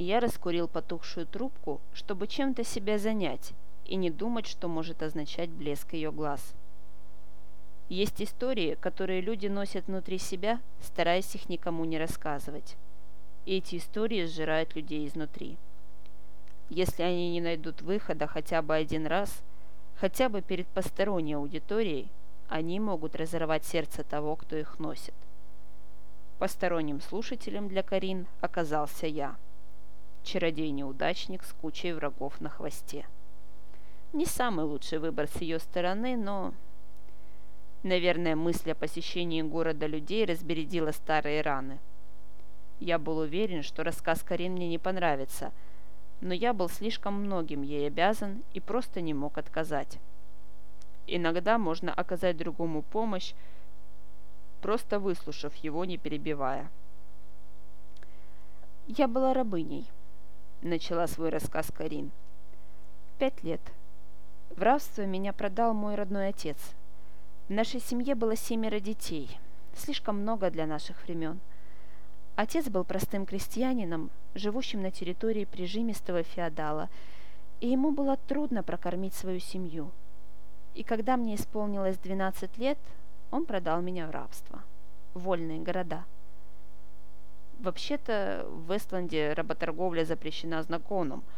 Я раскурил потухшую трубку, чтобы чем-то себя занять и не думать, что может означать блеск ее глаз. Есть истории, которые люди носят внутри себя, стараясь их никому не рассказывать. И эти истории сжирают людей изнутри. Если они не найдут выхода хотя бы один раз, хотя бы перед посторонней аудиторией, они могут разорвать сердце того, кто их носит. Посторонним слушателем для Карин оказался я. Чародей-неудачник с кучей врагов на хвосте. Не самый лучший выбор с ее стороны, но... Наверное, мысль о посещении города людей разбередила старые раны. Я был уверен, что рассказ Карин мне не понравится, но я был слишком многим ей обязан и просто не мог отказать. Иногда можно оказать другому помощь, просто выслушав его, не перебивая. «Я была рабыней», — начала свой рассказ Карин. «Пять лет. В рабство меня продал мой родной отец. В нашей семье было семеро детей. Слишком много для наших времен. Отец был простым крестьянином, живущим на территории прижимистого феодала, и ему было трудно прокормить свою семью. И когда мне исполнилось 12 лет, он продал меня в рабство. Вольные города. Вообще-то в Вестланде работорговля запрещена законом –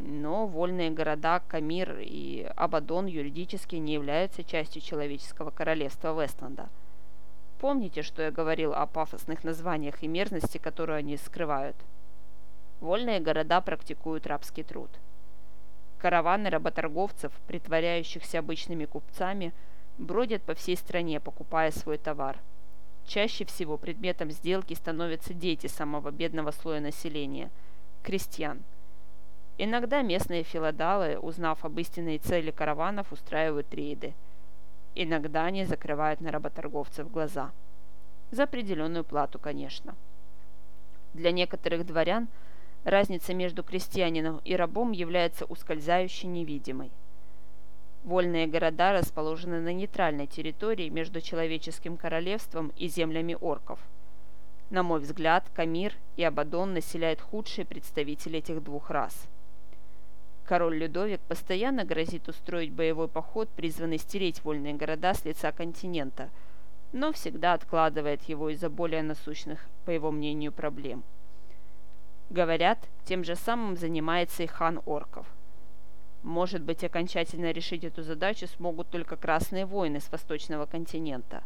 но вольные города Камир и Абадон юридически не являются частью человеческого королевства Вестланда. Помните, что я говорил о пафосных названиях и мерзности, которую они скрывают? Вольные города практикуют рабский труд. Караваны работорговцев, притворяющихся обычными купцами, бродят по всей стране, покупая свой товар. Чаще всего предметом сделки становятся дети самого бедного слоя населения – крестьян – Иногда местные филодалы, узнав об истинной цели караванов, устраивают рейды. Иногда они закрывают на работорговцев глаза. За определенную плату, конечно. Для некоторых дворян разница между крестьянином и рабом является ускользающей невидимой. Вольные города расположены на нейтральной территории между человеческим королевством и землями орков. На мой взгляд, Камир и Абадон населяют худшие представители этих двух рас – Король Людовик постоянно грозит устроить боевой поход, призванный стереть вольные города с лица континента, но всегда откладывает его из-за более насущных, по его мнению, проблем. Говорят, тем же самым занимается и хан орков. Может быть, окончательно решить эту задачу смогут только красные воины с восточного континента.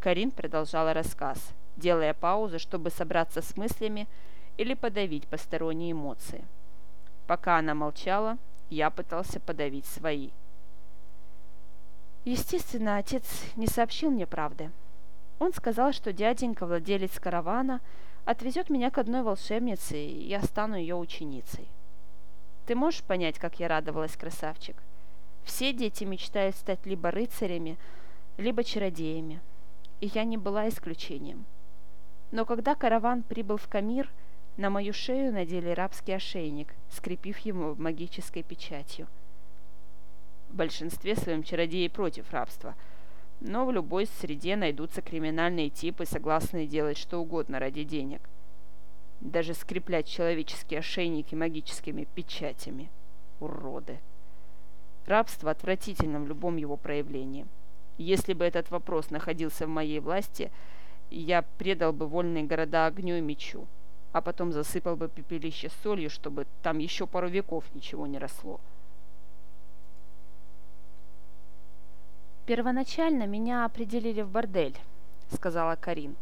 Карин продолжала рассказ, делая паузу, чтобы собраться с мыслями или подавить посторонние эмоции. Пока она молчала, я пытался подавить свои. Естественно, отец не сообщил мне правды. Он сказал, что дяденька, владелец каравана, отвезет меня к одной волшебнице, и я стану ее ученицей. Ты можешь понять, как я радовалась, красавчик? Все дети мечтают стать либо рыцарями, либо чародеями, и я не была исключением. Но когда караван прибыл в Камир, на мою шею надели рабский ошейник, скрепив ему магической печатью. В большинстве своем чародеи против рабства, но в любой среде найдутся криминальные типы, согласные делать что угодно ради денег. Даже скреплять человеческие ошейники магическими печатями. Уроды. Рабство отвратительно в любом его проявлении. Если бы этот вопрос находился в моей власти, я предал бы вольные города огню и мечу а потом засыпал бы пепелище солью, чтобы там еще пару веков ничего не росло. «Первоначально меня определили в бордель», — сказала Карин.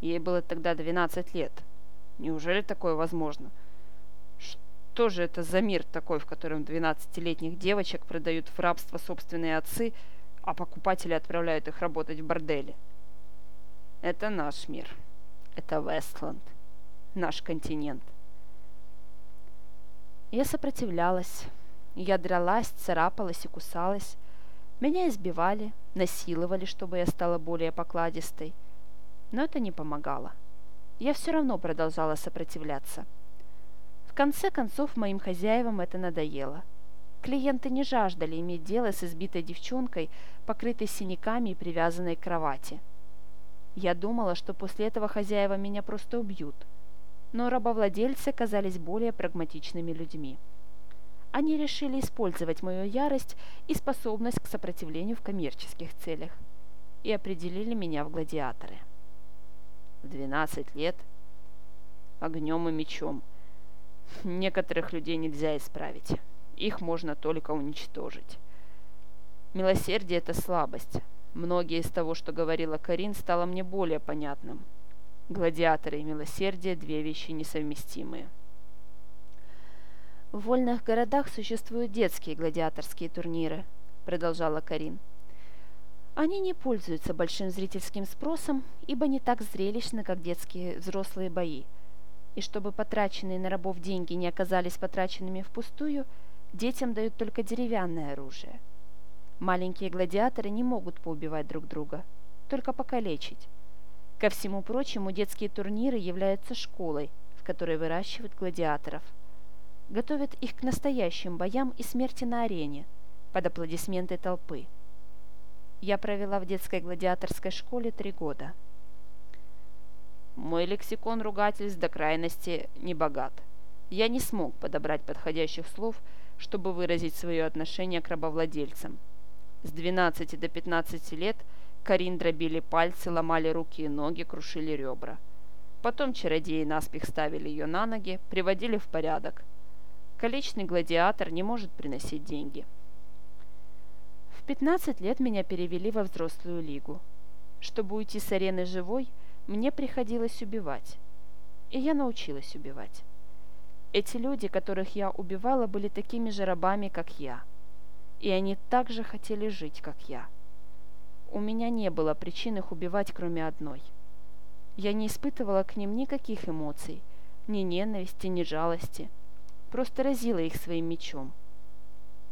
Ей было тогда 12 лет. Неужели такое возможно? Что же это за мир такой, в котором 12-летних девочек продают в рабство собственные отцы, а покупатели отправляют их работать в борделе? Это наш мир. Это Вестланд наш континент. Я сопротивлялась. Я дралась, царапалась и кусалась. Меня избивали, насиловали, чтобы я стала более покладистой. Но это не помогало. Я все равно продолжала сопротивляться. В конце концов, моим хозяевам это надоело. Клиенты не жаждали иметь дело с избитой девчонкой, покрытой синяками и привязанной к кровати. Я думала, что после этого хозяева меня просто убьют – но рабовладельцы казались более прагматичными людьми. Они решили использовать мою ярость и способность к сопротивлению в коммерческих целях и определили меня в гладиаторы. В 12 лет огнем и мечом. Некоторых людей нельзя исправить. Их можно только уничтожить. Милосердие – это слабость. Многие из того, что говорила Карин, стало мне более понятным. Гладиаторы и милосердие – две вещи несовместимые. «В вольных городах существуют детские гладиаторские турниры», – продолжала Карин. Они не пользуются большим зрительским спросом, ибо не так зрелищны, как детские взрослые бои. И чтобы потраченные на рабов деньги не оказались потраченными впустую, детям дают только деревянное оружие. Маленькие гладиаторы не могут поубивать друг друга, только покалечить. Ко всему прочему, детские турниры являются школой, в которой выращивают гладиаторов. Готовят их к настоящим боям и смерти на арене, под аплодисменты толпы. Я провела в детской гладиаторской школе три года. Мой лексикон ругательств до крайности не богат. Я не смог подобрать подходящих слов, чтобы выразить свое отношение к рабовладельцам. С 12 до 15 лет – Карин дробили пальцы, ломали руки и ноги, крушили ребра. Потом чародеи наспех ставили ее на ноги, приводили в порядок. Количный гладиатор не может приносить деньги. В 15 лет меня перевели во взрослую лигу. Чтобы уйти с арены живой, мне приходилось убивать. И я научилась убивать. Эти люди, которых я убивала, были такими же рабами, как я. И они также хотели жить, как я. У меня не было причин их убивать, кроме одной. Я не испытывала к ним никаких эмоций, ни ненависти, ни жалости. Просто разила их своим мечом.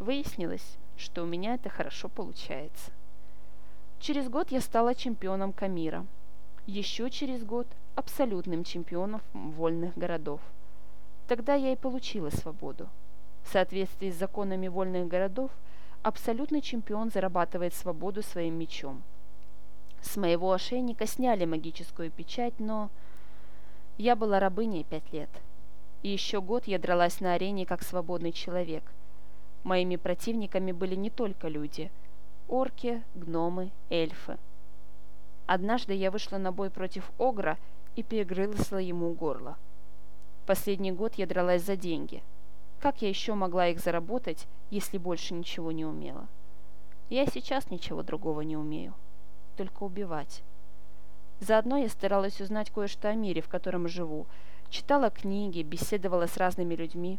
Выяснилось, что у меня это хорошо получается. Через год я стала чемпионом Камира. Еще через год – абсолютным чемпионом вольных городов. Тогда я и получила свободу. В соответствии с законами вольных городов – абсолютный чемпион зарабатывает свободу своим мечом. С моего ошейника сняли магическую печать, но я была рабыней пять лет. И еще год я дралась на арене как свободный человек. Моими противниками были не только люди – орки, гномы, эльфы. Однажды я вышла на бой против Огра и перегрызла ему горло. Последний год я дралась за деньги – как я еще могла их заработать, если больше ничего не умела? Я сейчас ничего другого не умею. Только убивать. Заодно я старалась узнать кое-что о мире, в котором живу. Читала книги, беседовала с разными людьми.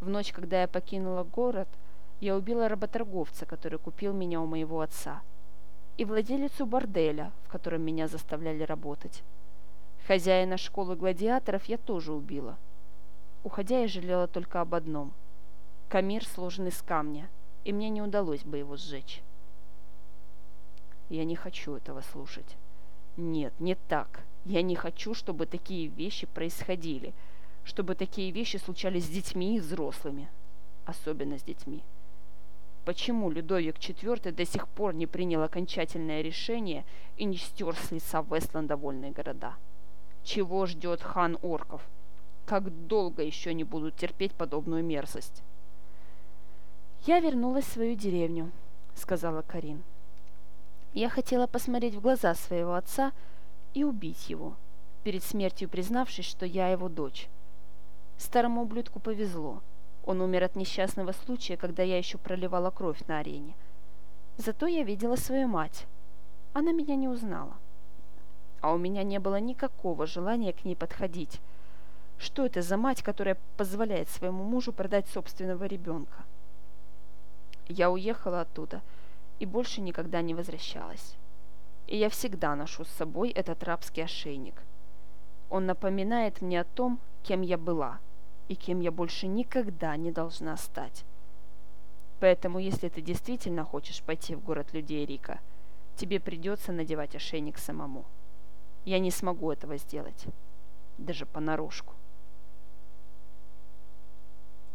В ночь, когда я покинула город, я убила работорговца, который купил меня у моего отца, и владелицу борделя, в котором меня заставляли работать. Хозяина школы гладиаторов я тоже убила – Уходя, я жалела только об одном. Камир сложен из камня, и мне не удалось бы его сжечь. Я не хочу этого слушать. Нет, не так. Я не хочу, чтобы такие вещи происходили, чтобы такие вещи случались с детьми и взрослыми, особенно с детьми. Почему Людовик IV до сих пор не принял окончательное решение и не стер с лица Вестланда вольные города? Чего ждет хан орков – как долго еще не будут терпеть подобную мерзость. «Я вернулась в свою деревню», — сказала Карин. «Я хотела посмотреть в глаза своего отца и убить его, перед смертью признавшись, что я его дочь. Старому ублюдку повезло. Он умер от несчастного случая, когда я еще проливала кровь на арене. Зато я видела свою мать. Она меня не узнала. А у меня не было никакого желания к ней подходить, что это за мать, которая позволяет своему мужу продать собственного ребенка? Я уехала оттуда и больше никогда не возвращалась. И я всегда ношу с собой этот рабский ошейник. Он напоминает мне о том, кем я была и кем я больше никогда не должна стать. Поэтому, если ты действительно хочешь пойти в город людей Рика, тебе придется надевать ошейник самому. Я не смогу этого сделать, даже понарошку.